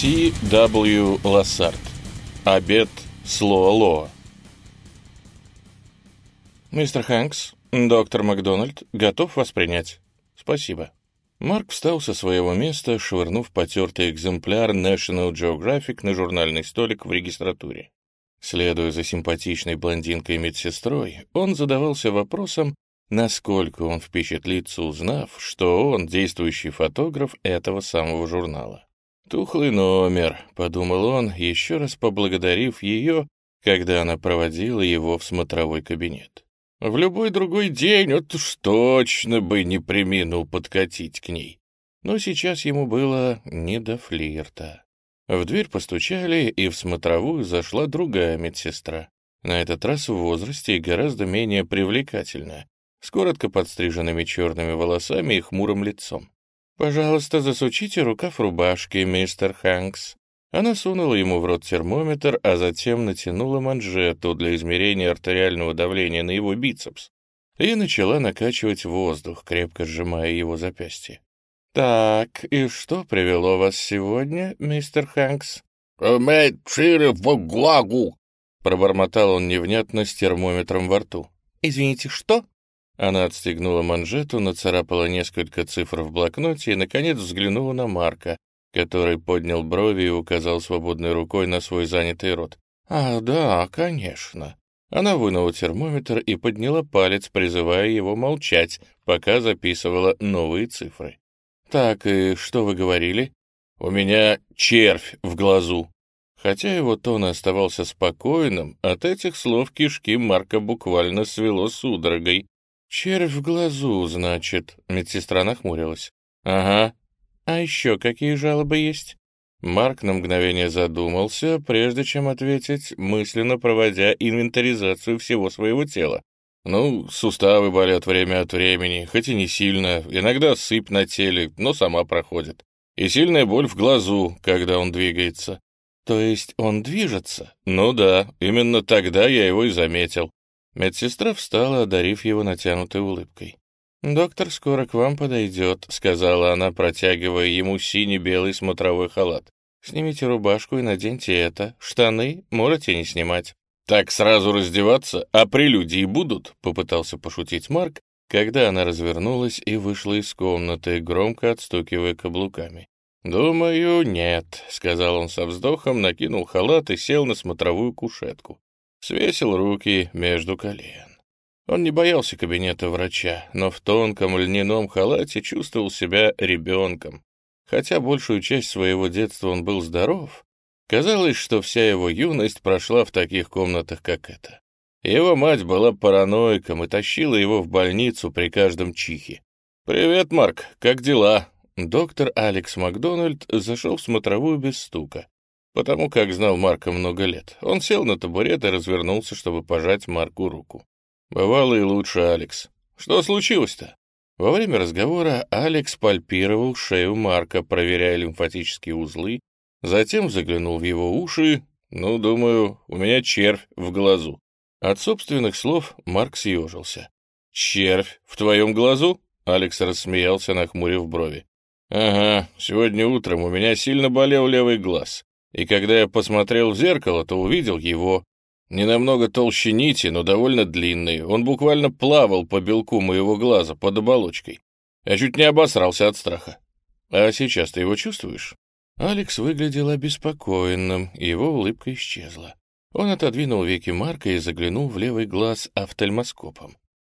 Си W. Лассард. Обед Слоа-Лоа. Мистер Хэнкс, доктор Макдональд готов воспринять. Спасибо. Марк встал со своего места, швырнув потертый экземпляр National Geographic на журнальный столик в регистратуре. Следуя за симпатичной блондинкой-медсестрой, он задавался вопросом, насколько он впечатлится, узнав, что он действующий фотограф этого самого журнала. «Тухлый номер», — подумал он, еще раз поблагодарив ее, когда она проводила его в смотровой кабинет. В любой другой день вот уж точно бы не приминул подкатить к ней. Но сейчас ему было не до флирта. В дверь постучали, и в смотровую зашла другая медсестра. На этот раз в возрасте и гораздо менее привлекательная, с коротко подстриженными черными волосами и хмурым лицом. «Пожалуйста, засучите рукав рубашки, мистер Хэнкс». Она сунула ему в рот термометр, а затем натянула манжету для измерения артериального давления на его бицепс и начала накачивать воздух, крепко сжимая его запястье. «Так, и что привело вас сегодня, мистер Хэнкс?» «Иметь шире в глагу!» — пробормотал он невнятно с термометром во рту. «Извините, что?» Она отстегнула манжету, нацарапала несколько цифр в блокноте и, наконец, взглянула на Марка, который поднял брови и указал свободной рукой на свой занятый рот. «А, да, конечно». Она вынула термометр и подняла палец, призывая его молчать, пока записывала новые цифры. «Так, и что вы говорили?» «У меня червь в глазу». Хотя его тон оставался спокойным, от этих слов кишки Марка буквально свело судорогой. «Червь в глазу, значит», — медсестра нахмурилась. «Ага. А еще какие жалобы есть?» Марк на мгновение задумался, прежде чем ответить, мысленно проводя инвентаризацию всего своего тела. «Ну, суставы болят время от времени, хоть и не сильно, иногда сыпь на теле, но сама проходит. И сильная боль в глазу, когда он двигается». «То есть он движется?» «Ну да, именно тогда я его и заметил. Медсестра встала, одарив его натянутой улыбкой. «Доктор скоро к вам подойдет», — сказала она, протягивая ему синий-белый смотровой халат. «Снимите рубашку и наденьте это. Штаны можете не снимать». «Так сразу раздеваться, а прелюдии будут?» — попытался пошутить Марк, когда она развернулась и вышла из комнаты, громко отстукивая каблуками. «Думаю, нет», — сказал он со вздохом, накинул халат и сел на смотровую кушетку свесил руки между колен. Он не боялся кабинета врача, но в тонком льняном халате чувствовал себя ребенком. Хотя большую часть своего детства он был здоров, казалось, что вся его юность прошла в таких комнатах, как эта. Его мать была параноиком и тащила его в больницу при каждом чихе. «Привет, Марк, как дела?» Доктор Алекс Макдональд зашел в смотровую без стука потому как знал Марка много лет. Он сел на табурет и развернулся, чтобы пожать Марку руку. Бывало и лучше, Алекс. Что случилось-то? Во время разговора Алекс пальпировал шею Марка, проверяя лимфатические узлы, затем заглянул в его уши. Ну, думаю, у меня червь в глазу. От собственных слов Марк съежился. «Червь в твоем глазу?» Алекс рассмеялся, нахмурив брови. «Ага, сегодня утром у меня сильно болел левый глаз и когда я посмотрел в зеркало, то увидел его. Не намного толще нити, но довольно длинный. Он буквально плавал по белку моего глаза под оболочкой. Я чуть не обосрался от страха. А сейчас ты его чувствуешь? Алекс выглядел обеспокоенным, и его улыбка исчезла. Он отодвинул веки Марка и заглянул в левый глаз офтальмоскопом.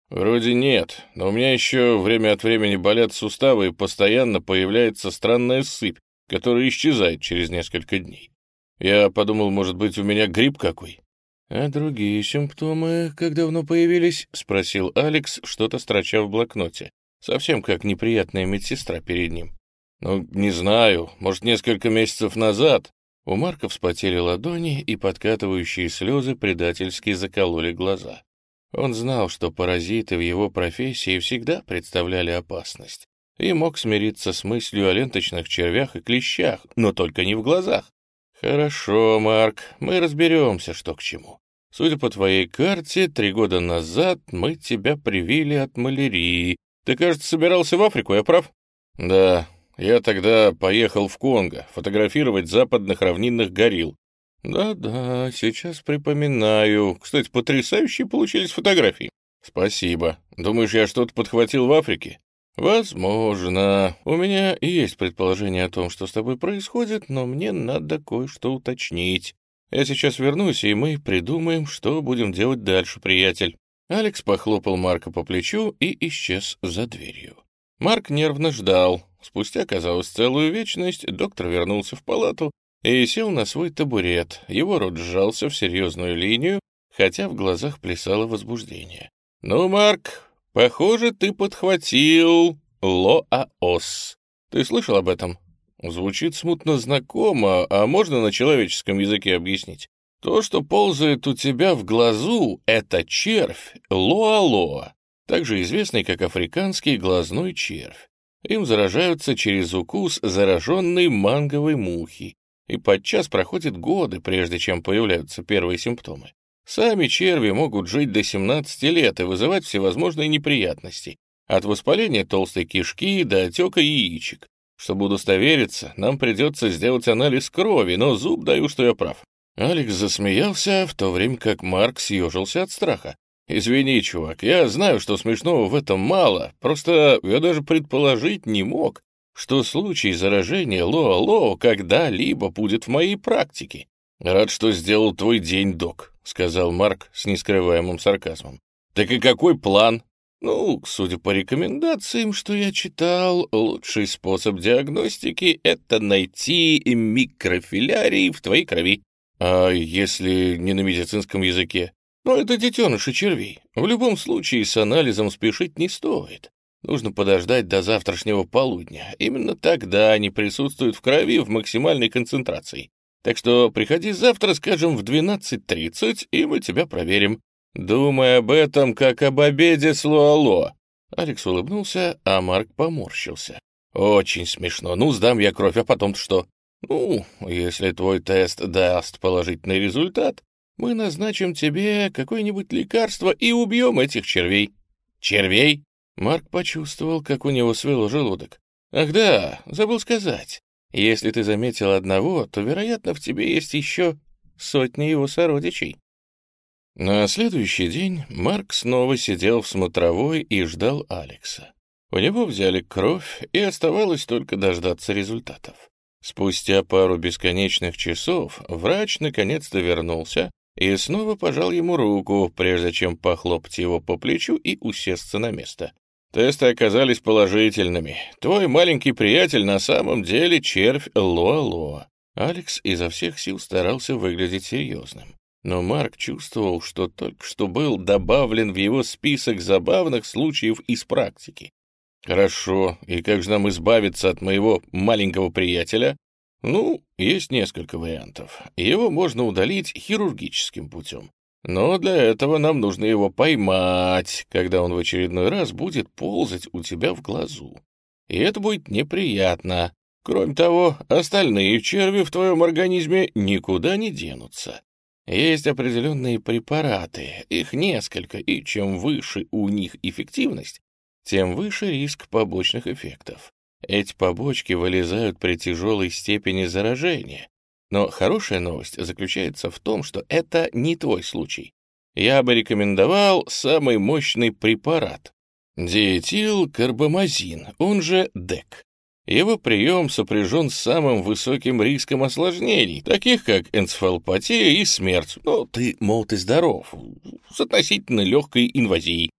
«Вроде нет, но у меня еще время от времени болят суставы, и постоянно появляется странная сыпь, который исчезает через несколько дней. Я подумал, может быть, у меня грипп какой. «А другие симптомы как давно появились?» — спросил Алекс, что-то строча в блокноте. Совсем как неприятная медсестра перед ним. «Ну, не знаю, может, несколько месяцев назад...» У Марка вспотели ладони, и подкатывающие слезы предательски закололи глаза. Он знал, что паразиты в его профессии всегда представляли опасность и мог смириться с мыслью о ленточных червях и клещах, но только не в глазах. «Хорошо, Марк, мы разберемся, что к чему. Судя по твоей карте, три года назад мы тебя привили от малярии. Ты, кажется, собирался в Африку, я прав?» «Да, Я тогда поехал в Конго фотографировать западных равнинных горилл. Да-да, сейчас припоминаю. Кстати, потрясающие получились фотографии. Спасибо. Думаешь, я что-то подхватил в Африке? Возможно. У меня есть предположение о том, что с тобой происходит, но мне надо кое-что уточнить. Я сейчас вернусь, и мы придумаем, что будем делать дальше, приятель. Алекс похлопал Марка по плечу и исчез за дверью. Марк нервно ждал. Спустя, казалось, целую вечность, доктор вернулся в палату и сел на свой табурет. Его рот сжался в серьезную линию, хотя в глазах плясало возбуждение. «Ну, Марк, похоже, ты подхватил лоаос. Ты слышал об этом?» Звучит смутно знакомо, а можно на человеческом языке объяснить? То, что ползает у тебя в глазу, это червь лоа-лоа, также известный как африканский глазной червь. Им заражаются через укус зараженной манговой мухи, и подчас проходят годы, прежде чем появляются первые симптомы. Сами черви могут жить до 17 лет и вызывать всевозможные неприятности, от воспаления толстой кишки до отека яичек. Чтобы удостовериться, нам придется сделать анализ крови, но зуб даю, что я прав. Алекс засмеялся, в то время как Марк съежился от страха. «Извини, чувак, я знаю, что смешного в этом мало, просто я даже предположить не мог, что случай заражения Лоа-Лоа когда-либо будет в моей практике. Рад, что сделал твой день, док», — сказал Марк с нескрываемым сарказмом. «Так и какой план?» «Ну, судя по рекомендациям, что я читал, лучший способ диагностики — это найти микрофилярии в твоей крови. А если не на медицинском языке? Ну, это детеныши червей. В любом случае с анализом спешить не стоит. Нужно подождать до завтрашнего полудня. Именно тогда они присутствуют в крови в максимальной концентрации. Так что приходи завтра, скажем, в 12.30, и мы тебя проверим. Думай об этом, как об обеде с Луало. Алекс улыбнулся, а Марк поморщился. Очень смешно. Ну, сдам я кровь, а потом что? Ну, если твой тест даст положительный результат, мы назначим тебе какое-нибудь лекарство и убьем этих червей. Червей? Марк почувствовал, как у него свело желудок. «Ах да, забыл сказать. Если ты заметил одного, то, вероятно, в тебе есть еще сотни его сородичей». На следующий день Марк снова сидел в смотровой и ждал Алекса. У него взяли кровь, и оставалось только дождаться результатов. Спустя пару бесконечных часов врач наконец-то вернулся и снова пожал ему руку, прежде чем похлопать его по плечу и усесться на место. Тесты оказались положительными. Твой маленький приятель на самом деле червь Лоа-Лоа. Алекс изо всех сил старался выглядеть серьезным. Но Марк чувствовал, что только что был добавлен в его список забавных случаев из практики. «Хорошо, и как же нам избавиться от моего маленького приятеля?» «Ну, есть несколько вариантов. Его можно удалить хирургическим путем. Но для этого нам нужно его поймать, когда он в очередной раз будет ползать у тебя в глазу. И это будет неприятно. Кроме того, остальные черви в твоем организме никуда не денутся. Есть определенные препараты, их несколько, и чем выше у них эффективность, тем выше риск побочных эффектов. Эти побочки вылезают при тяжелой степени заражения, но хорошая новость заключается в том, что это не твой случай. Я бы рекомендовал самый мощный препарат — диэтилкарбамазин, он же ДЭК. Его прием сопряжен с самым высоким риском осложнений, таких как энцефалопатия и смерть. Ну, ты молод и здоров, с относительно легкой инвазией.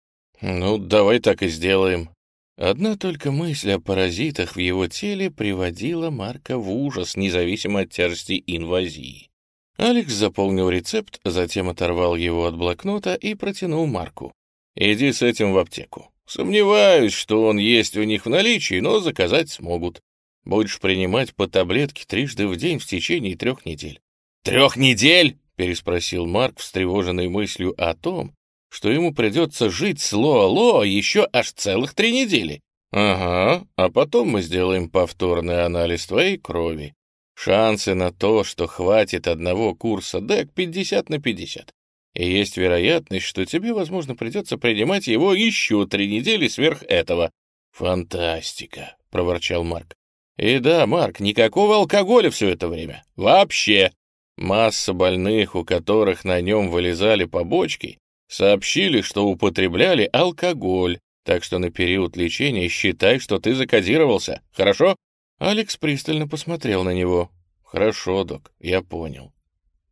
Ну, давай так и сделаем. Одна только мысль о паразитах в его теле приводила Марка в ужас, независимо от тяжести инвазии. Алекс заполнил рецепт, затем оторвал его от блокнота и протянул Марку. «Иди с этим в аптеку. Сомневаюсь, что он есть у них в наличии, но заказать смогут. Будешь принимать по таблетке трижды в день в течение трех недель». «Трех недель?» — переспросил Марк, встревоженный мыслью о том, что ему придется жить с Лоа-Лоа еще аж целых три недели. Ага, а потом мы сделаем повторный анализ твоей крови. Шансы на то, что хватит одного курса ДЭК 50 на 50. И есть вероятность, что тебе, возможно, придется принимать его еще три недели сверх этого. Фантастика, проворчал Марк. И да, Марк, никакого алкоголя все это время. Вообще. Масса больных, у которых на нем вылезали побочки, сообщили, что употребляли алкоголь, так что на период лечения считай, что ты закодировался, хорошо?» Алекс пристально посмотрел на него. «Хорошо, док, я понял.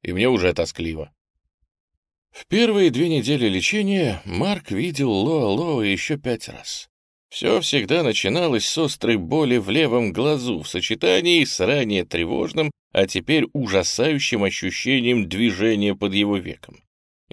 И мне уже тоскливо». В первые две недели лечения Марк видел Лоа-Лоа еще пять раз. Все всегда начиналось с острой боли в левом глазу в сочетании с ранее тревожным, а теперь ужасающим ощущением движения под его веком.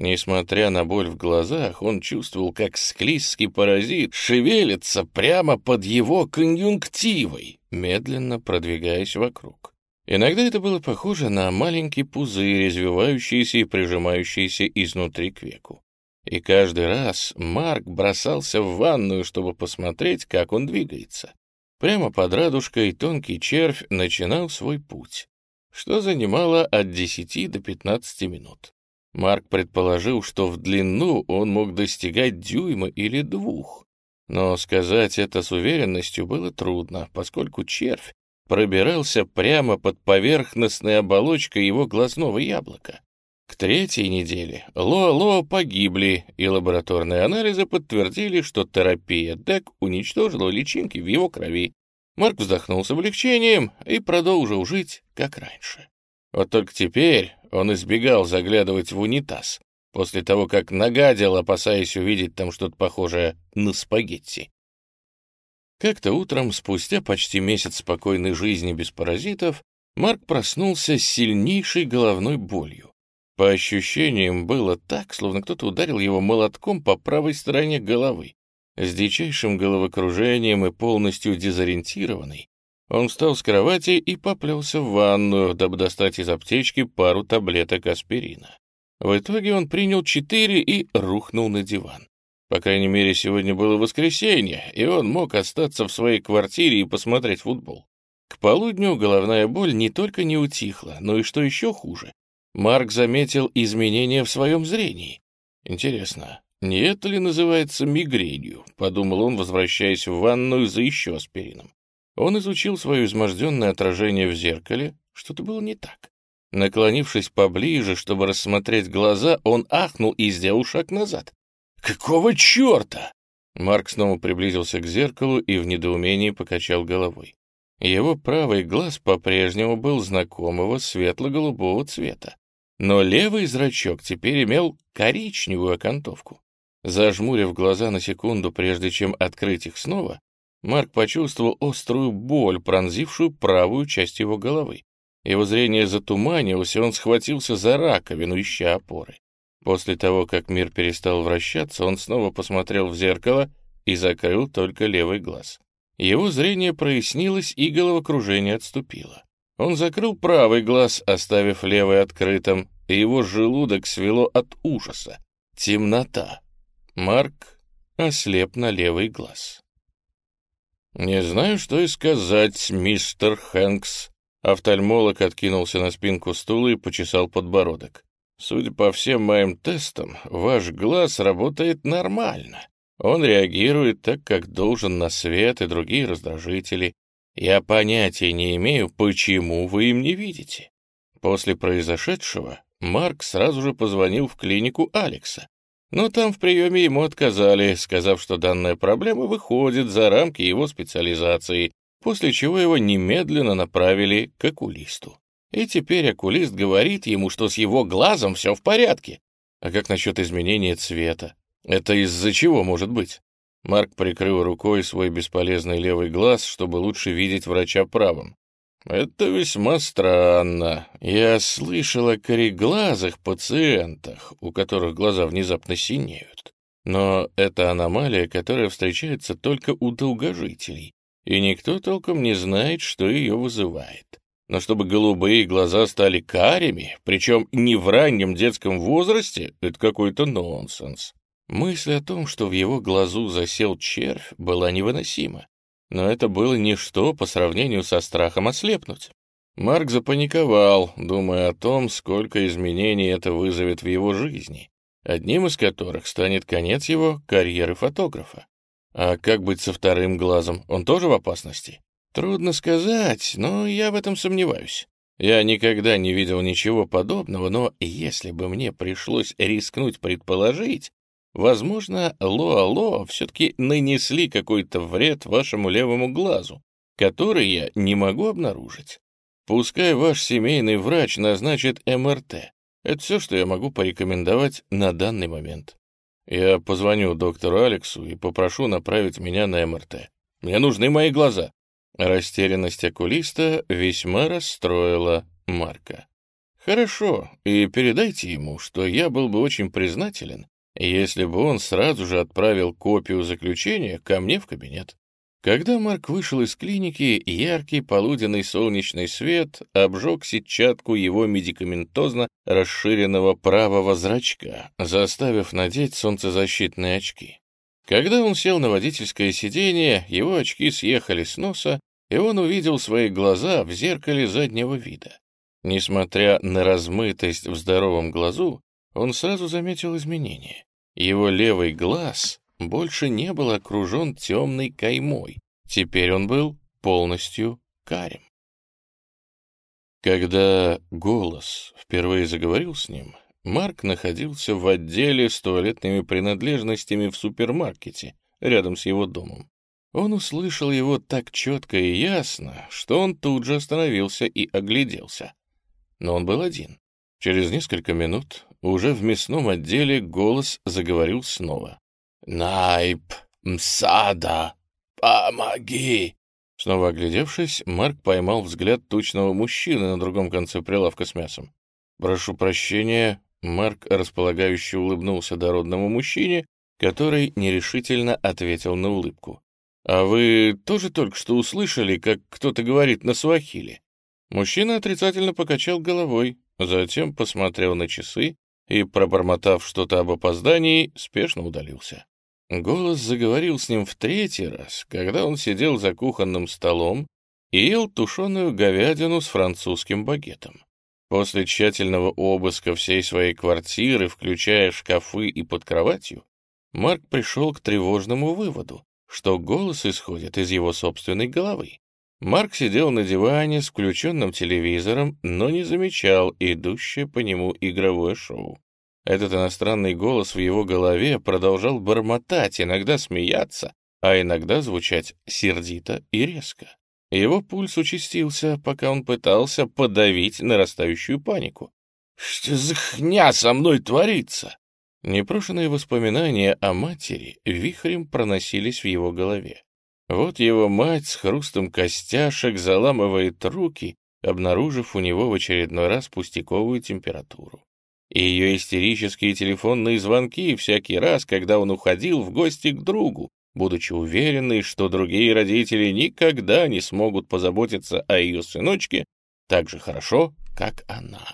Несмотря на боль в глазах, он чувствовал, как склизкий паразит шевелится прямо под его конъюнктивой, медленно продвигаясь вокруг. Иногда это было похоже на маленький пузырь, извивающийся и прижимающийся изнутри к веку. И каждый раз Марк бросался в ванную, чтобы посмотреть, как он двигается. Прямо под радужкой тонкий червь начинал свой путь, что занимало от 10 до 15 минут. Марк предположил, что в длину он мог достигать дюйма или двух. Но сказать это с уверенностью было трудно, поскольку червь пробирался прямо под поверхностной оболочкой его глазного яблока. К третьей неделе Лоа-Лоа погибли, и лабораторные анализы подтвердили, что терапия ДЭК уничтожила личинки в его крови. Марк вздохнул с облегчением и продолжил жить, как раньше. Вот только теперь он избегал заглядывать в унитаз, после того, как нагадил, опасаясь увидеть там что-то похожее на спагетти. Как-то утром, спустя почти месяц спокойной жизни без паразитов, Марк проснулся с сильнейшей головной болью. По ощущениям было так, словно кто-то ударил его молотком по правой стороне головы. С дичайшим головокружением и полностью дезориентированный, он встал с кровати и поплелся в ванную, дабы достать из аптечки пару таблеток аспирина. В итоге он принял четыре и рухнул на диван. По крайней мере, сегодня было воскресенье, и он мог остаться в своей квартире и посмотреть футбол. К полудню головная боль не только не утихла, но и, что еще хуже, Марк заметил изменения в своем зрении. Интересно, не это ли называется мигренью? Подумал он, возвращаясь в ванную за еще аспирином. Он изучил свое изможденное отражение в зеркале. Что-то было не так. Наклонившись поближе, чтобы рассмотреть глаза, он ахнул и сделал шаг назад. «Какого черта?» Марк снова приблизился к зеркалу и в недоумении покачал головой. Его правый глаз по-прежнему был знакомого светло-голубого цвета, но левый зрачок теперь имел коричневую окантовку. Зажмурив глаза на секунду, прежде чем открыть их снова, Марк почувствовал острую боль, пронзившую правую часть его головы. Его зрение затуманилось, и он схватился за раковину, ища опоры. После того, как мир перестал вращаться, он снова посмотрел в зеркало и закрыл только левый глаз. Его зрение прояснилось, и головокружение отступило. Он закрыл правый глаз, оставив левый открытым, и его желудок свело от ужаса. Темнота. Марк ослеп на левый глаз. «Не знаю, что и сказать, мистер Хэнкс». Офтальмолог откинулся на спинку стула и почесал подбородок. «Судя по всем моим тестам, ваш глаз работает нормально. Он реагирует так, как должен на свет и другие раздражители. Я понятия не имею, почему вы им не видите. После произошедшего Марк сразу же позвонил в клинику Алекса. Но там в приеме ему отказали, сказав, что данная проблема выходит за рамки его специализации, после чего его немедленно направили к окулисту. И теперь окулист говорит ему, что с его глазом все в порядке. А как насчет изменения цвета? Это из-за чего может быть? Марк прикрыл рукой свой бесполезный левый глаз, чтобы лучше видеть врача правым. «Это весьма странно. Я слышал о кореглазых пациентах, у которых глаза внезапно синеют. Но это аномалия, которая встречается только у долгожителей, и никто толком не знает, что ее вызывает. Но чтобы голубые глаза стали карими, причем не в раннем детском возрасте, это какой-то нонсенс. Мысль о том, что в его глазу засел червь, была невыносима. Но это было ничто по сравнению со страхом ослепнуть. Марк запаниковал, думая о том, сколько изменений это вызовет в его жизни, одним из которых станет конец его карьеры фотографа. А как быть со вторым глазом? Он тоже в опасности? Трудно сказать, но я в этом сомневаюсь. Я никогда не видел ничего подобного, но если бы мне пришлось рискнуть предположить, возможно, Лоа-Лоа все-таки нанесли какой-то вред вашему левому глазу, который я не могу обнаружить. Пускай ваш семейный врач назначит МРТ. Это все, что я могу порекомендовать на данный момент. Я позвоню доктору Алексу и попрошу направить меня на МРТ. Мне нужны мои глаза. Растерянность окулиста весьма расстроила Марка. «Хорошо, и передайте ему, что я был бы очень признателен, если бы он сразу же отправил копию заключения ко мне в кабинет». Когда Марк вышел из клиники, яркий полуденный солнечный свет обжег сетчатку его медикаментозно расширенного правого зрачка, заставив надеть солнцезащитные очки. Когда он сел на водительское сиденье, его очки съехали с носа, и он увидел свои глаза в зеркале заднего вида. Несмотря на размытость в здоровом глазу, он сразу заметил изменения. Его левый глаз больше не был окружен темной каймой, теперь он был полностью карим. Когда голос впервые заговорил с ним, Марк находился в отделе с туалетными принадлежностями в супермаркете, рядом с его домом. Он услышал его так четко и ясно, что он тут же остановился и огляделся. Но он был один. Через несколько минут уже в мясном отделе голос заговорил снова. «Найп, Мсада, помоги!» Снова оглядевшись, Марк поймал взгляд тучного мужчины на другом конце прилавка с мясом. «Прошу прощения», Марк располагающе улыбнулся дородному мужчине, который нерешительно ответил на улыбку. «А вы тоже только что услышали, как кто-то говорит на суахиле?» Мужчина отрицательно покачал головой, затем посмотрел на часы и, пробормотав что-то об опоздании, спешно удалился. Голос заговорил с ним в третий раз, когда он сидел за кухонным столом и ел тушеную говядину с французским багетом. После тщательного обыска всей своей квартиры, включая шкафы и под кроватью, Марк пришел к тревожному выводу что голос исходит из его собственной головы. Марк сидел на диване с включенным телевизором, но не замечал идущее по нему игровое шоу. Этот иностранный голос в его голове продолжал бормотать, иногда смеяться, а иногда звучать сердито и резко. Его пульс участился, пока он пытался подавить нарастающую панику. «Что за хня со мной творится?» Непрошенные воспоминания о матери вихрем проносились в его голове. Вот его мать с хрустом костяшек заламывает руки, обнаружив у него в очередной раз пустяковую температуру. И ее истерические телефонные звонки всякий раз, когда он уходил в гости к другу, будучи уверенный, что другие родители никогда не смогут позаботиться о ее сыночке так же хорошо, как она.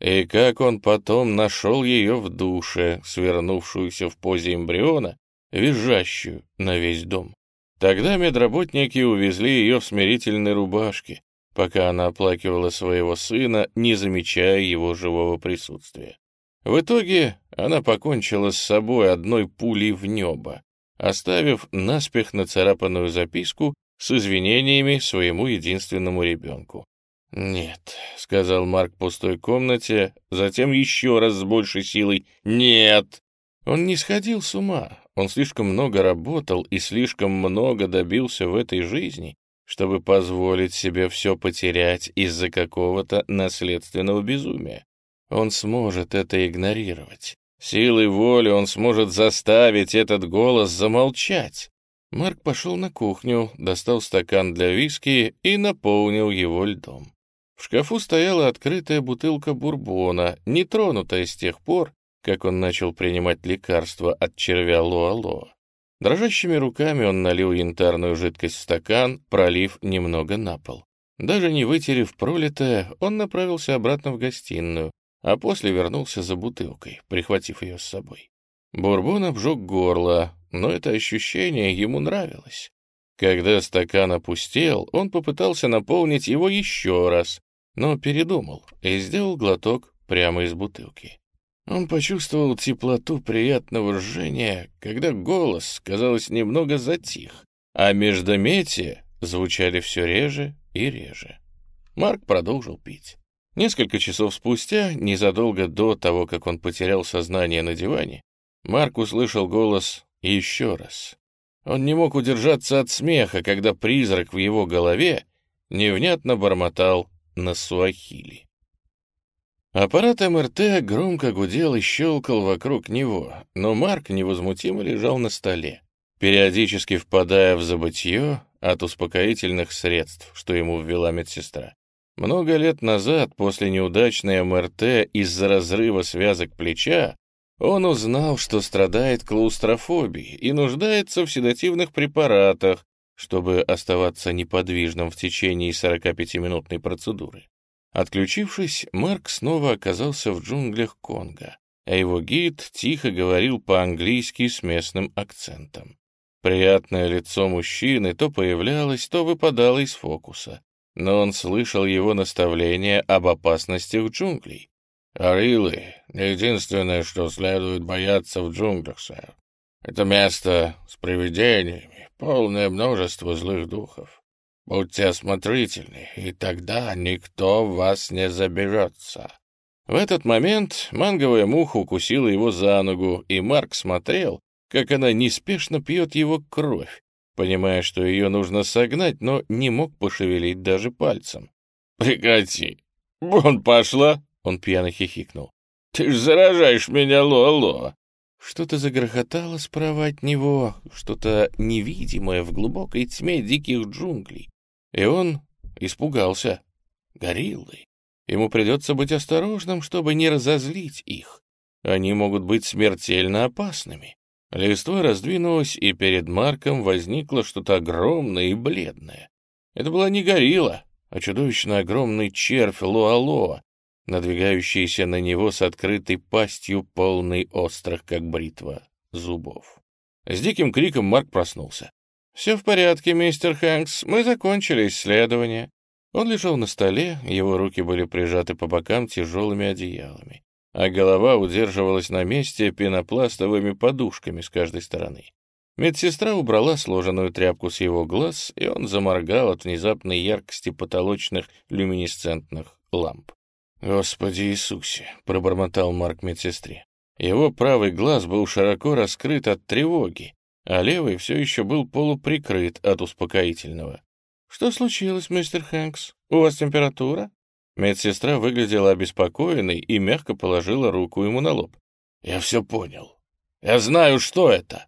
И как он потом нашел ее в душе, свернувшуюся в позе эмбриона, визжащую на весь дом. Тогда медработники увезли ее в смирительной рубашке, пока она оплакивала своего сына, не замечая его живого присутствия. В итоге она покончила с собой одной пулей в небо, оставив наспех нацарапанную записку с извинениями своему единственному ребенку. «Нет», — сказал Марк в пустой комнате, затем еще раз с большей силой «нет». Он не сходил с ума, он слишком много работал и слишком много добился в этой жизни, чтобы позволить себе все потерять из-за какого-то наследственного безумия. Он сможет это игнорировать. Силой воли он сможет заставить этот голос замолчать. Марк пошел на кухню, достал стакан для виски и наполнил его льдом. В шкафу стояла открытая бутылка бурбона, не тронутая с тех пор, как он начал принимать лекарства от червя Лоа-Лоа. Дрожащими руками он налил янтарную жидкость в стакан, пролив немного на пол. Даже не вытерев пролитое, он направился обратно в гостиную, а после вернулся за бутылкой, прихватив ее с собой. Бурбон обжег горло, но это ощущение ему нравилось. Когда стакан опустел, он попытался наполнить его еще раз, но передумал и сделал глоток прямо из бутылки. Он почувствовал теплоту приятного жжения, когда голос, казалось, немного затих, а междометие звучали все реже и реже. Марк продолжил пить. Несколько часов спустя, незадолго до того, как он потерял сознание на диване, Марк услышал голос еще раз. Он не мог удержаться от смеха, когда призрак в его голове невнятно бормотал на суахили. Аппарат МРТ громко гудел и щелкал вокруг него, но Марк невозмутимо лежал на столе, периодически впадая в забытье от успокоительных средств, что ему ввела медсестра. Много лет назад, после неудачной МРТ из-за разрыва связок плеча, он узнал, что страдает клаустрофобией и нуждается в седативных препаратах, чтобы оставаться неподвижным в течение 45-минутной процедуры. Отключившись, Марк снова оказался в джунглях Конго, а его гид тихо говорил по-английски с местным акцентом. Приятное лицо мужчины то появлялось, то выпадало из фокуса но он слышал его наставления об опасностях джунглей. «Арилы — единственное, что следует бояться в джунглях, сэр. Это место с привидениями, полное множество злых духов. Будьте осмотрительны, и тогда никто вас не заберется». В этот момент манговая муха укусила его за ногу, и Марк смотрел, как она неспешно пьет его кровь, понимая, что ее нужно согнать, но не мог пошевелить даже пальцем. «Прекрати! Вон пошла!» — он пьяно хихикнул. «Ты ж заражаешь меня, Лоло!» Что-то загрохотало справа от него, что-то невидимое в глубокой тьме диких джунглей. И он испугался. Гориллы. Ему придется быть осторожным, чтобы не разозлить их. Они могут быть смертельно опасными. Листва раздвинулась, и перед Марком возникло что-то огромное и бледное. Это была не горилла, а чудовищно огромный червь Луалоа, надвигающийся на него с открытой пастью, полной острых, как бритва, зубов. С диким криком Марк проснулся. «Все в порядке, мистер Хэнкс, мы закончили исследование». Он лежал на столе, его руки были прижаты по бокам тяжелыми одеялами а голова удерживалась на месте пенопластовыми подушками с каждой стороны. Медсестра убрала сложенную тряпку с его глаз, и он заморгал от внезапной яркости потолочных люминесцентных ламп. «Господи Иисусе!» — пробормотал Марк медсестре. Его правый глаз был широко раскрыт от тревоги, а левый все еще был полуприкрыт от успокоительного. «Что случилось, мистер Хэнкс? У вас температура?» Медсестра выглядела обеспокоенной и мягко положила руку ему на лоб. «Я все понял. Я знаю, что это!»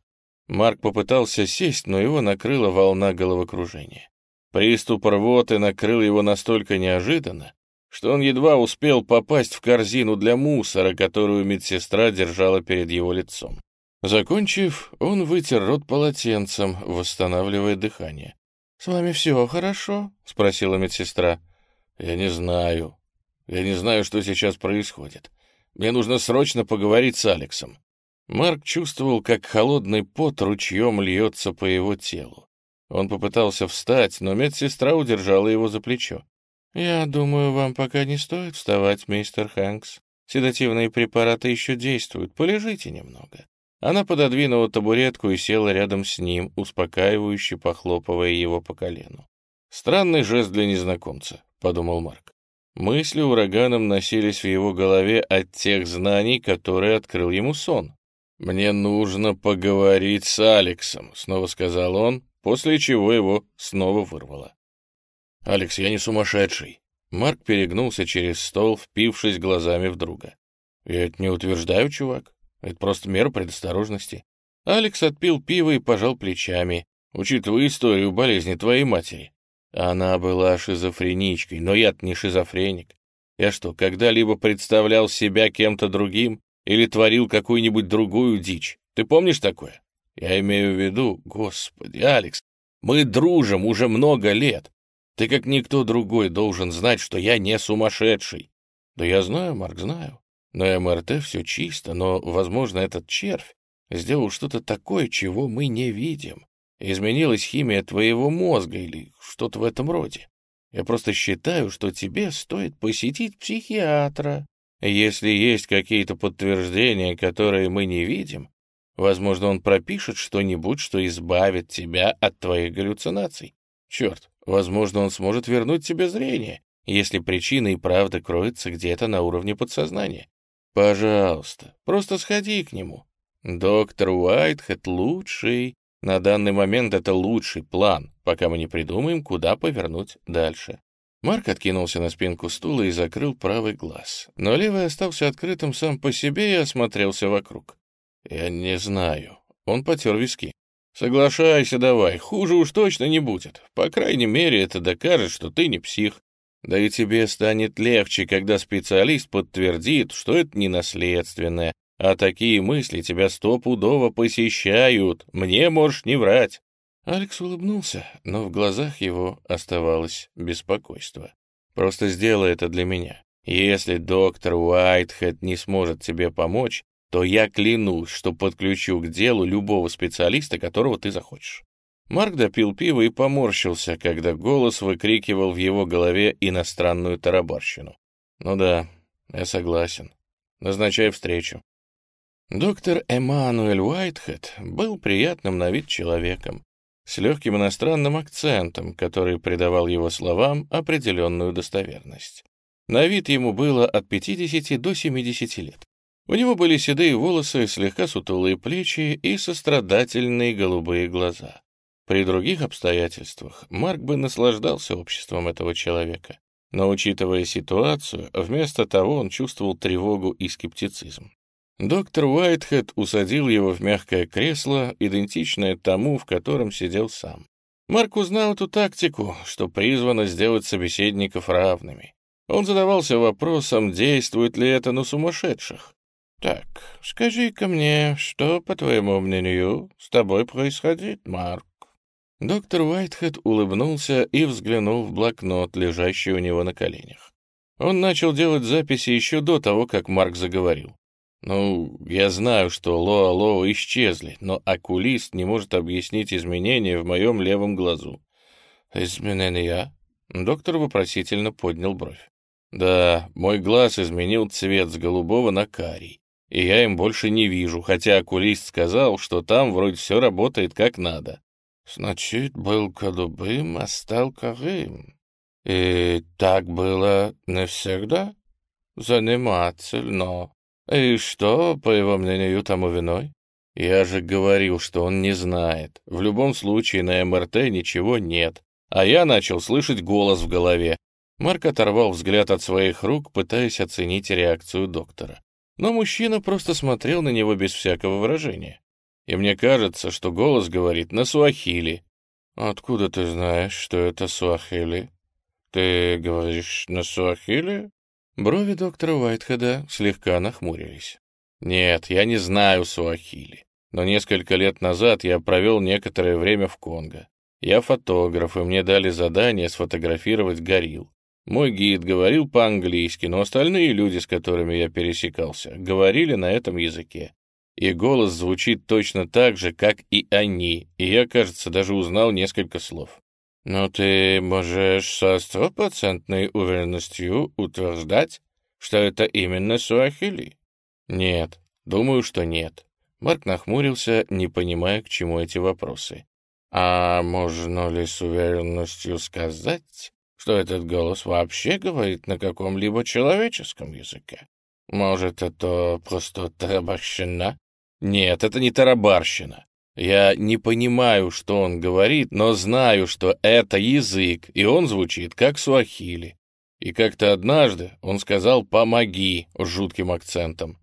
Марк попытался сесть, но его накрыла волна головокружения. Приступ рвоты накрыл его настолько неожиданно, что он едва успел попасть в корзину для мусора, которую медсестра держала перед его лицом. Закончив, он вытер рот полотенцем, восстанавливая дыхание. «С вами все хорошо?» — спросила медсестра. «Я не знаю. Я не знаю, что сейчас происходит. Мне нужно срочно поговорить с Алексом». Марк чувствовал, как холодный пот ручьем льется по его телу. Он попытался встать, но медсестра удержала его за плечо. «Я думаю, вам пока не стоит вставать, мистер Хэнкс. Седативные препараты еще действуют. Полежите немного». Она пододвинула табуретку и села рядом с ним, успокаивающе похлопывая его по колену. Странный жест для незнакомца. — подумал Марк. Мысли ураганом носились в его голове от тех знаний, которые открыл ему сон. «Мне нужно поговорить с Алексом», — снова сказал он, после чего его снова вырвало. «Алекс, я не сумасшедший». Марк перегнулся через стол, впившись глазами в друга. «Я это не утверждаю, чувак. Это просто мера предосторожности». Алекс отпил пиво и пожал плечами, учитывая историю болезни твоей матери. Она была шизофреничкой, но я-то не шизофреник. Я что, когда-либо представлял себя кем-то другим или творил какую-нибудь другую дичь? Ты помнишь такое? Я имею в виду, господи, Алекс, мы дружим уже много лет. Ты, как никто другой, должен знать, что я не сумасшедший. Да я знаю, Марк, знаю. На МРТ все чисто, но, возможно, этот червь сделал что-то такое, чего мы не видим. Изменилась химия твоего мозга или что-то в этом роде. Я просто считаю, что тебе стоит посетить психиатра. Если есть какие-то подтверждения, которые мы не видим, возможно, он пропишет что-нибудь, что избавит тебя от твоих галлюцинаций. Черт, возможно, он сможет вернуть тебе зрение, если причина и правда кроется где-то на уровне подсознания. Пожалуйста, просто сходи к нему. Доктор Уайтхед лучший. На данный момент это лучший план, пока мы не придумаем, куда повернуть дальше. Марк откинулся на спинку стула и закрыл правый глаз, но левый остался открытым сам по себе и осмотрелся вокруг. «Я не знаю». Он потер виски. «Соглашайся давай, хуже уж точно не будет. По крайней мере, это докажет, что ты не псих. Да и тебе станет легче, когда специалист подтвердит, что это не наследственное, а такие мысли тебя стопудово посещают. Мне можешь не врать». Алекс улыбнулся, но в глазах его оставалось беспокойство. «Просто сделай это для меня. Если доктор Уайтхед не сможет тебе помочь, то я клянусь, что подключу к делу любого специалиста, которого ты захочешь. Марк допил пиво и поморщился, когда голос выкрикивал в его голове иностранную тарабарщину. «Ну да, я согласен. Назначай встречу». Доктор Эммануэль Уайтхед был приятным на вид человеком, с легким иностранным акцентом, который придавал его словам определенную достоверность. На вид ему было от 50 до 70 лет. У него были седые волосы, слегка сутулые плечи и сострадательные голубые глаза. При других обстоятельствах Марк бы наслаждался обществом этого человека, но, учитывая ситуацию, вместо того он чувствовал тревогу и скептицизм. Доктор Уайтхед усадил его в мягкое кресло, идентичное тому, в котором сидел сам. Марк узнал эту тактику, что призвано сделать собеседников равными. Он задавался вопросом, действует ли это на сумасшедших. «Так, скажи-ка мне, что, по твоему мнению, с тобой происходит, Марк?» Доктор Уайтхед улыбнулся и взглянул в блокнот, лежащий у него на коленях. Он начал делать записи еще до того, как Марк заговорил. «Ну, я знаю, что Лоа-Лоа исчезли, но окулист не может объяснить изменения в моем левом глазу». «Изменения?» Доктор вопросительно поднял бровь. «Да, мой глаз изменил цвет с голубого на карий, и я им больше не вижу, хотя окулист сказал, что там вроде все работает как надо». Значит, был голубым, а стал корым. И так было навсегда? Занимательно. И что, по его мнению, тому виной? Я же говорил, что он не знает. В любом случае на МРТ ничего нет. А я начал слышать голос в голове. Марк оторвал взгляд от своих рук, пытаясь оценить реакцию доктора. Но мужчина просто смотрел на него без всякого выражения и мне кажется, что голос говорит на суахили. Откуда ты знаешь, что это суахили? Ты говоришь на суахили? Брови доктора Уайтхеда слегка нахмурились. Нет, я не знаю суахили, но несколько лет назад я провел некоторое время в Конго. Я фотограф, и мне дали задание сфотографировать горилл. Мой гид говорил по-английски, но остальные люди, с которыми я пересекался, говорили на этом языке и голос звучит точно так же, как и они, и я, кажется, даже узнал несколько слов. Но ты можешь со стопроцентной уверенностью утверждать, что это именно суахили? Нет, думаю, что нет. Марк нахмурился, не понимая, к чему эти вопросы. А можно ли с уверенностью сказать, что этот голос вообще говорит на каком-либо человеческом языке? Может, это просто тарабарщина? Нет, это не тарабарщина. Я не понимаю, что он говорит, но знаю, что это язык, и он звучит как суахили. И как-то однажды он сказал «помоги» с жутким акцентом.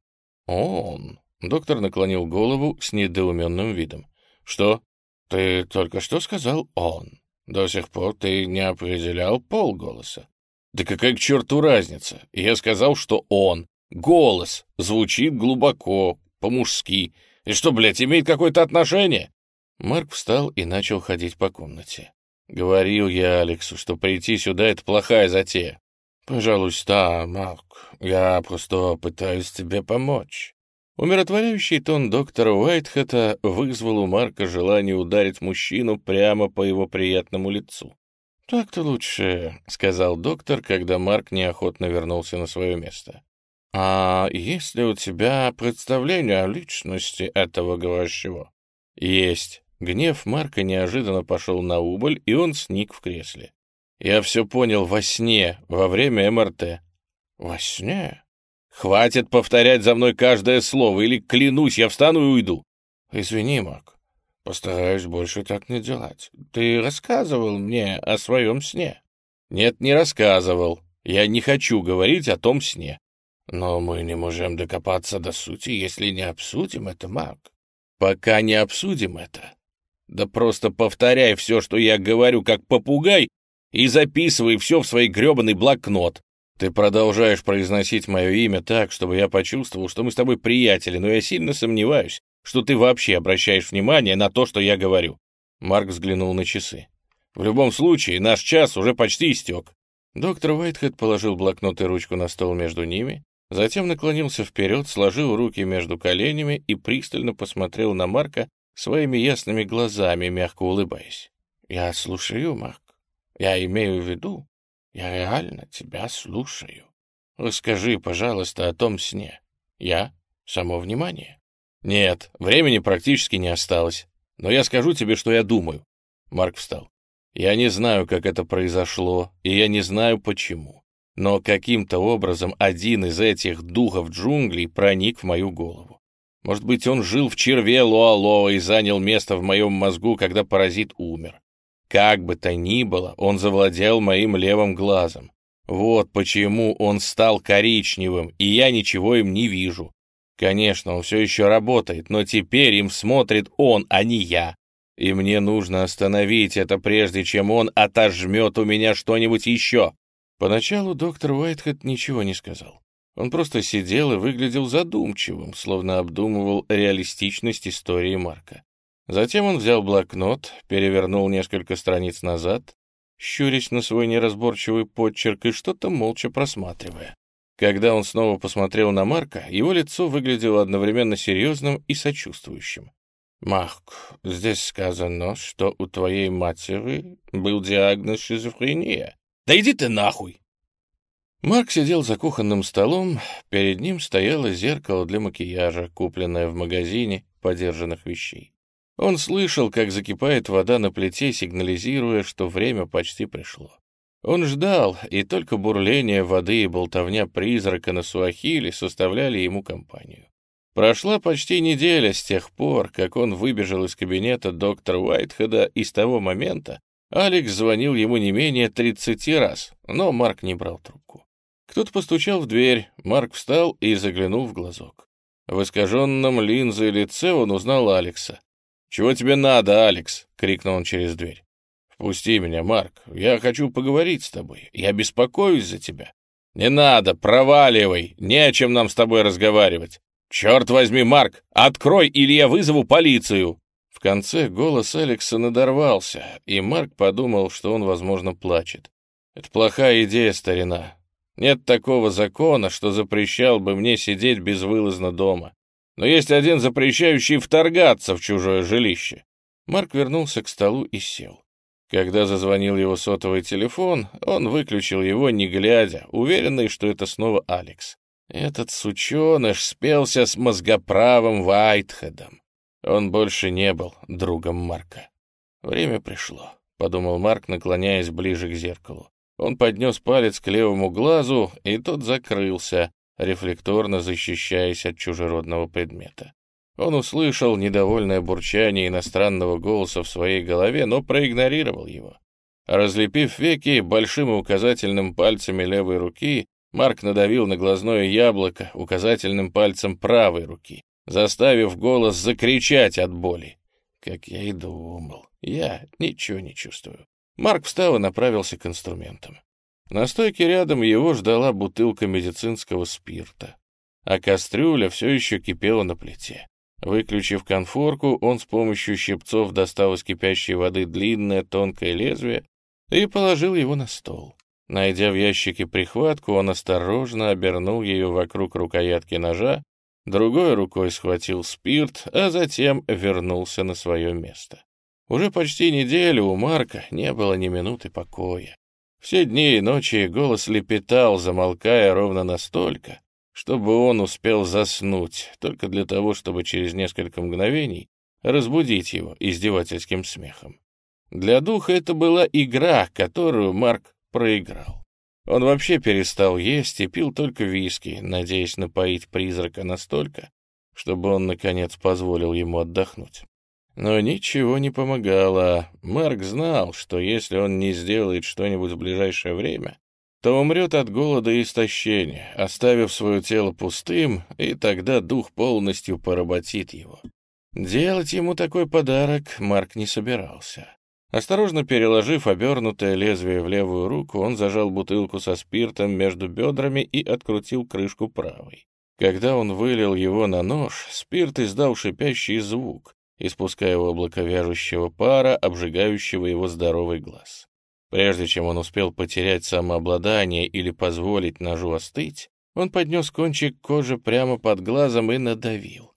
«Он?» — доктор наклонил голову с недоуменным видом. «Что? Ты только что сказал «он». До сих пор ты не определял полголоса. Да какая к черту разница? Я сказал, что он. Голос звучит глубоко, по-мужски. И что, блядь, имеет какое-то отношение?» Марк встал и начал ходить по комнате. «Говорил я Алексу, что прийти сюда — это плохая затея». «Пожалуйста, Марк, я просто пытаюсь тебе помочь». Умиротворяющий тон доктора Уайтхета вызвал у Марка желание ударить мужчину прямо по его приятному лицу. «Так-то лучше», — сказал доктор, когда Марк неохотно вернулся на свое место. «А есть ли у тебя представление о личности этого говорящего?» «Есть. Гнев Марка неожиданно пошел на убыль, и он сник в кресле. «Я все понял во сне, во время МРТ». «Во сне?» «Хватит повторять за мной каждое слово, или, клянусь, я встану и уйду». «Извини, Мак, постараюсь больше так не делать. Ты рассказывал мне о своем сне?» «Нет, не рассказывал. Я не хочу говорить о том сне». «Но мы не можем докопаться до сути, если не обсудим это, Мак». «Пока не обсудим это, да просто повторяй все, что я говорю, как попугай, и записывай все в свой гребаный блокнот. Ты продолжаешь произносить мое имя так, чтобы я почувствовал, что мы с тобой приятели, но я сильно сомневаюсь, что ты вообще обращаешь внимание на то, что я говорю». Марк взглянул на часы. «В любом случае, наш час уже почти истек». Доктор Уайтхед положил блокнот и ручку на стол между ними, затем наклонился вперед, сложил руки между коленями и пристально посмотрел на Марка своими ясными глазами, мягко улыбаясь. «Я слушаю, Марк. Я имею в виду, я реально тебя слушаю. Расскажи, пожалуйста, о том сне. Я — само внимание». «Нет, времени практически не осталось. Но я скажу тебе, что я думаю». Марк встал. «Я не знаю, как это произошло, и я не знаю, почему. Но каким-то образом один из этих духов джунглей проник в мою голову. Может быть, он жил в черве Лоалоа и занял место в моем мозгу, когда паразит умер. Как бы то ни было, он завладел моим левым глазом. Вот почему он стал коричневым, и я ничего им не вижу. Конечно, он все еще работает, но теперь им смотрит он, а не я. И мне нужно остановить это, прежде чем он отожмет у меня что-нибудь еще. Поначалу доктор Уайтхед ничего не сказал. Он просто сидел и выглядел задумчивым, словно обдумывал реалистичность истории Марка. Затем он взял блокнот, перевернул несколько страниц назад, щурясь на свой неразборчивый подчерк и что-то молча просматривая. Когда он снова посмотрел на Марка, его лицо выглядело одновременно серьезным и сочувствующим. «Марк, здесь сказано, что у твоей матери был диагноз шизофрения». «Да иди ты нахуй!» Марк сидел за кухонным столом, перед ним стояло зеркало для макияжа, купленное в магазине подержанных вещей. Он слышал, как закипает вода на плите, сигнализируя, что время почти пришло. Он ждал, и только бурление воды и болтовня призрака на суахиле составляли ему компанию. Прошла почти неделя с тех пор, как он выбежал из кабинета доктора Уайтхеда, и с того момента Алекс звонил ему не менее 30 раз, но Марк не брал трубку. Кто-то постучал в дверь, Марк встал и заглянул в глазок. В искаженном линзой лице он узнал Алекса. «Чего тебе надо, Алекс?» — крикнул он через дверь. «Впусти меня, Марк. Я хочу поговорить с тобой. Я беспокоюсь за тебя». «Не надо, проваливай. Не о чем нам с тобой разговаривать. Черт возьми, Марк, открой, или я вызову полицию!» Конце голос Алекса надорвался, и Марк подумал, что он, возможно, плачет. «Это плохая идея, старина. Нет такого закона, что запрещал бы мне сидеть безвылазно дома. Но есть один запрещающий вторгаться в чужое жилище. Марк вернулся к столу и сел. Когда зазвонил его сотовый телефон, он выключил его, не глядя, уверенный, что это снова Алекс. Этот сученыш спелся с мозгоправым Вайтхедом. Он больше не был другом Марка. «Время пришло», — подумал Марк, наклоняясь ближе к зеркалу. Он поднес палец к левому глазу, и тот закрылся, рефлекторно защищаясь от чужеродного предмета. Он услышал недовольное бурчание иностранного голоса в своей голове, но проигнорировал его. Разлепив веки большим и указательным пальцами левой руки, Марк надавил на глазное яблоко указательным пальцем правой руки, заставив голос закричать от боли. Как я и думал, я ничего не чувствую. Марк встал и направился к инструментам. На стойке рядом его ждала бутылка медицинского спирта, а кастрюля все еще кипела на плите. Выключив конфорку, он с помощью щипцов достал из кипящей воды длинное тонкое лезвие и положил его на стол. Найдя в ящике прихватку, он осторожно обернул ее вокруг рукоятки ножа, другой рукой схватил спирт, а затем вернулся на свое место. Уже почти неделю у Марка не было ни минуты покоя. Все дни и ночи голос лепетал, замолкая ровно настолько, чтобы он успел заснуть, только для того, чтобы через несколько мгновений разбудить его издевательским смехом. Для духа это была игра, которую Марк проиграл. Он вообще перестал есть и пил только виски, надеясь напоить призрака настолько, чтобы он, наконец, позволил ему отдохнуть. Но ничего не помогало. Марк знал, что если он не сделает что-нибудь в ближайшее время, то умрет от голода и истощения, оставив свое тело пустым, и тогда дух полностью поработит его. Делать ему такой подарок Марк не собирался. Осторожно переложив обернутое лезвие в левую руку, он зажал бутылку со спиртом между бедрами и открутил крышку правой. Когда он вылил его на нож, спирт издал шипящий звук, испуская облако вяжущего пара, обжигающего его здоровый глаз. Прежде чем он успел потерять самообладание или позволить ножу остыть, он поднес кончик кожи прямо под глазом и надавил.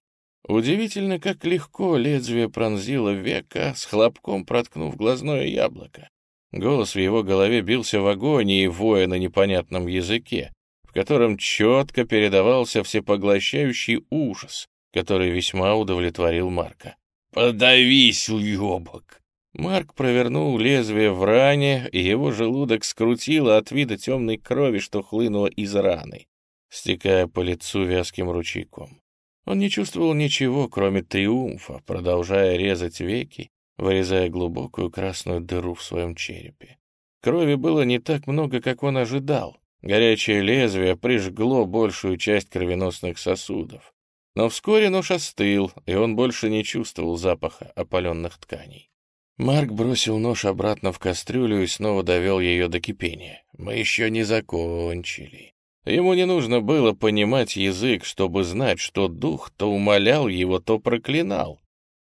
Удивительно, как легко лезвие пронзило века, с хлопком проткнув глазное яблоко. Голос в его голове бился в агонии, воя на непонятном языке, в котором четко передавался всепоглощающий ужас, который весьма удовлетворил Марка. «Подавись, уебок!» Марк провернул лезвие в ране, и его желудок скрутило от вида темной крови, что хлынуло из раны, стекая по лицу вязким ручейком. Он не чувствовал ничего, кроме триумфа, продолжая резать веки, вырезая глубокую красную дыру в своем черепе. Крови было не так много, как он ожидал. Горячее лезвие прижгло большую часть кровеносных сосудов. Но вскоре нож остыл, и он больше не чувствовал запаха опаленных тканей. Марк бросил нож обратно в кастрюлю и снова довел ее до кипения. «Мы еще не закончили». Ему не нужно было понимать язык, чтобы знать, что дух то умолял его, то проклинал.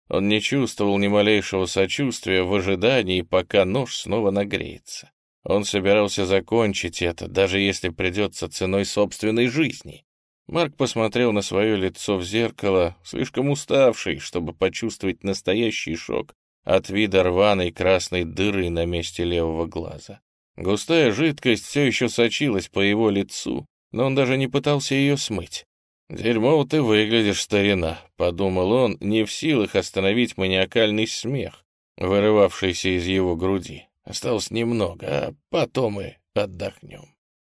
Он не чувствовал ни малейшего сочувствия в ожидании, пока нож снова нагреется. Он собирался закончить это, даже если придется ценой собственной жизни. Марк посмотрел на свое лицо в зеркало, слишком уставший, чтобы почувствовать настоящий шок от вида рваной красной дыры на месте левого глаза. Густая жидкость все еще сочилась по его лицу, но он даже не пытался ее смыть. «Дерьмово ты выглядишь, старина», — подумал он, не в силах остановить маниакальный смех, вырывавшийся из его груди. Осталось немного, а потом мы отдохнем.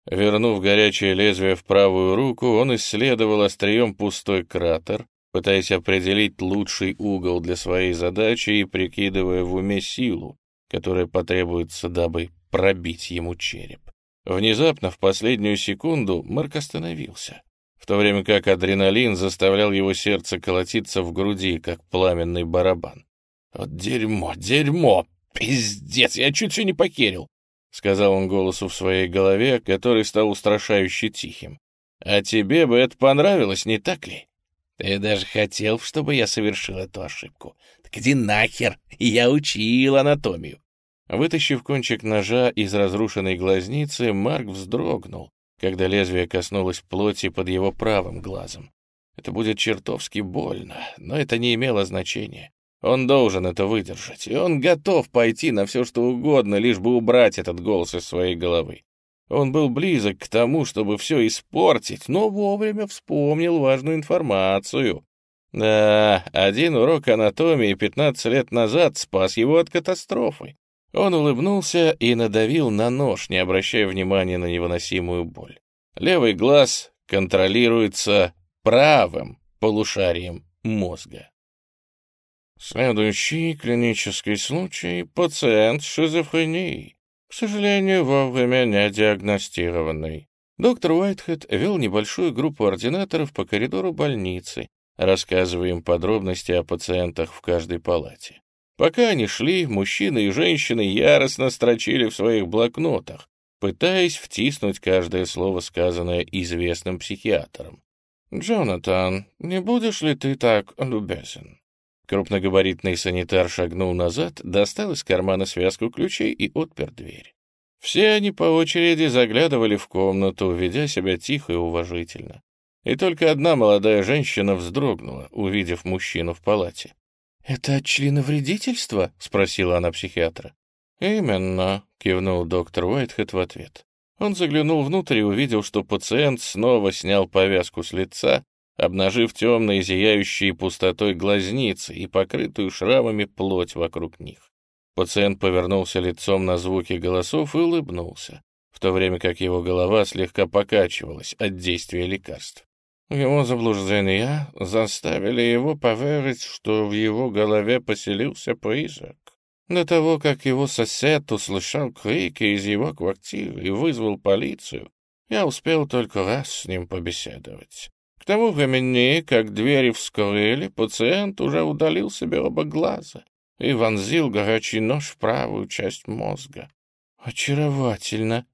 Вернув горячее лезвие в правую руку, он исследовал острием пустой кратер, пытаясь определить лучший угол для своей задачи и прикидывая в уме силу, которая потребуется, дабы пробить ему череп. Внезапно, в последнюю секунду, Марк остановился, в то время как адреналин заставлял его сердце колотиться в груди, как пламенный барабан. «Вот дерьмо, дерьмо! Пиздец, я чуть все не покерил!» — сказал он голосу в своей голове, который стал устрашающе тихим. «А тебе бы это понравилось, не так ли?» Ты даже хотел, чтобы я совершил эту ошибку. Так иди нахер, я учил анатомию. Вытащив кончик ножа из разрушенной глазницы, Марк вздрогнул, когда лезвие коснулось плоти под его правым глазом. Это будет чертовски больно, но это не имело значения. Он должен это выдержать, и он готов пойти на все, что угодно, лишь бы убрать этот голос из своей головы. Он был близок к тому, чтобы все испортить, но вовремя вспомнил важную информацию. Да, один урок анатомии 15 лет назад спас его от катастрофы. Он улыбнулся и надавил на нож, не обращая внимания на невыносимую боль. Левый глаз контролируется правым полушарием мозга. Следующий клинический случай — пациент с шизофренией. К сожалению, вовремя не диагностированный. Доктор Уайтхед вел небольшую группу ординаторов по коридору больницы, рассказывая им подробности о пациентах в каждой палате. Пока они шли, мужчины и женщины яростно строчили в своих блокнотах, пытаясь втиснуть каждое слово, сказанное известным психиатром. «Джонатан, не будешь ли ты так любезен?» Крупногабаритный санитар шагнул назад, достал из кармана связку ключей и отпер дверь. Все они по очереди заглядывали в комнату, ведя себя тихо и уважительно. И только одна молодая женщина вздрогнула, увидев мужчину в палате. «Это от членовредительства?» — спросила она психиатра. «Именно», — кивнул доктор Уайтхед в ответ. Он заглянул внутрь и увидел, что пациент снова снял повязку с лица, обнажив темные, зияющие пустотой глазницы и покрытую шрамами плоть вокруг них. Пациент повернулся лицом на звуки голосов и улыбнулся, в то время как его голова слегка покачивалась от действия лекарств. Его заблуждения заставили его поверить, что в его голове поселился призрак. До того, как его сосед услышал крики из его квартиры и вызвал полицию, я успел только раз с ним побеседовать. К тому времени, как двери вскрыли, пациент уже удалил себе оба глаза и вонзил горячий нож в правую часть мозга. «Очаровательно.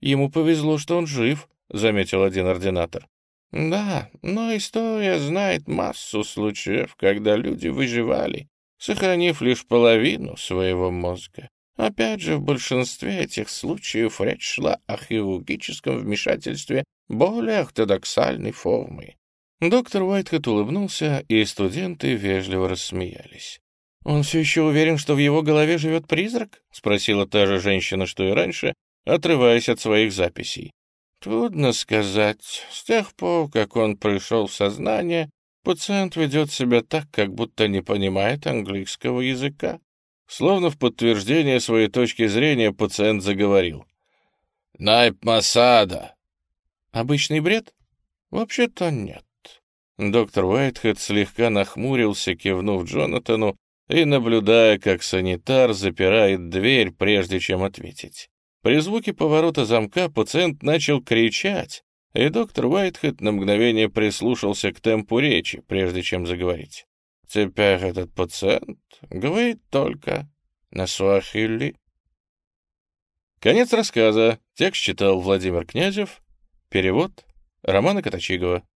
Ему повезло, что он жив», — заметил один ординатор. «Да, но история знает массу случаев, когда люди выживали, сохранив лишь половину своего мозга. Опять же, в большинстве этих случаев речь шла о хирургическом вмешательстве более ортодоксальной формы. Доктор Уайтхед улыбнулся, и студенты вежливо рассмеялись. «Он все еще уверен, что в его голове живет призрак?» — спросила та же женщина, что и раньше, отрываясь от своих записей. «Трудно сказать. С тех пор, как он пришел в сознание, пациент ведет себя так, как будто не понимает английского языка. Словно в подтверждение своей точки зрения пациент заговорил. «Найп Масада!» «Обычный бред?» «Вообще-то нет». Доктор Уайтхед слегка нахмурился, кивнув Джонатану и наблюдая, как санитар запирает дверь, прежде чем ответить. При звуке поворота замка пациент начал кричать, и доктор Уайтхед на мгновение прислушался к темпу речи, прежде чем заговорить. Теперь этот пациент говорит только на суахили. Конец рассказа. Текст читал Владимир Князев. Перевод Романа Катачигова.